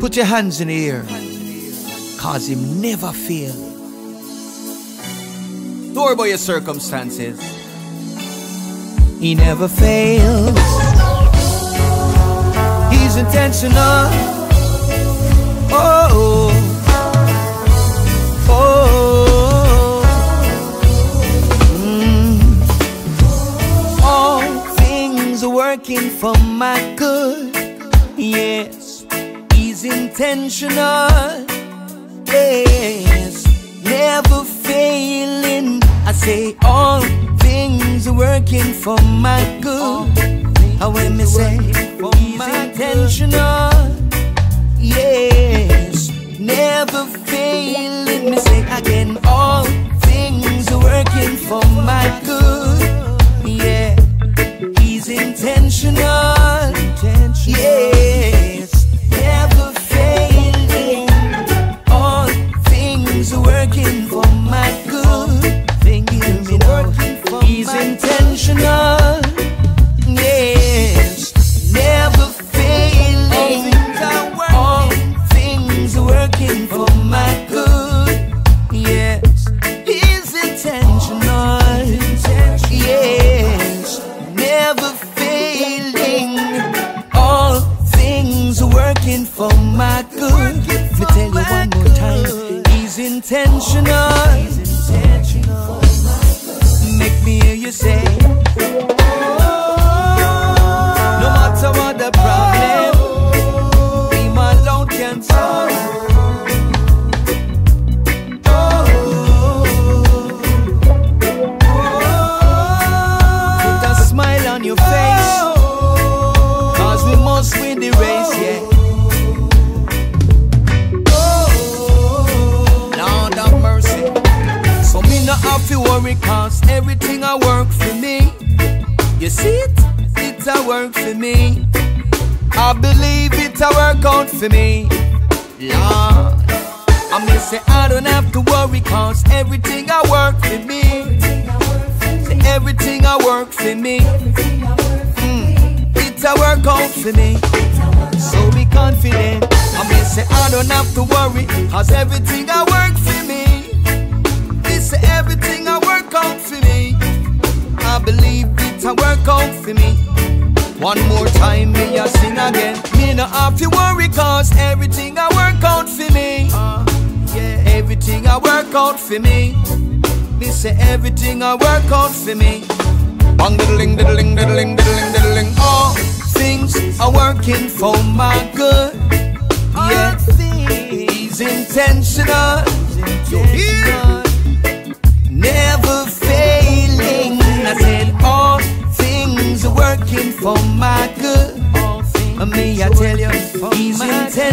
Put your hands in the air. Cause him never fail. Don't worry about your circumstances. He never fails. He's intentional. Oh, oh, mm. All things are working for my good. Yes, intentional. Yes, never failing. I say all things are working for my good. How when me say he's intentional. Yes, never failing. Me say again, all are for He's intentional. Make me hear you say. No matter what the problem, alone can solve. Your face. Cause we must win the race, worry cause everything I work for me. You see it? It a work for me. I believe it a work out for me. Lord. I may say I don't have to worry cause everything I work for me. Say everything I work for me. Mm, It a work out for me. So be confident. I may say I don't have to worry cause everything I work for me. It's everything I believe it a work out for me. One more time, me a sing again. Me no have to worry cause everything I work out for me. yeah, everything I work out for me. Me say everything I work out for me. Bang diddling diddling diddling diddling diddling. All things are working for my good. Yeah, he's intentional. You hear?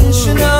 For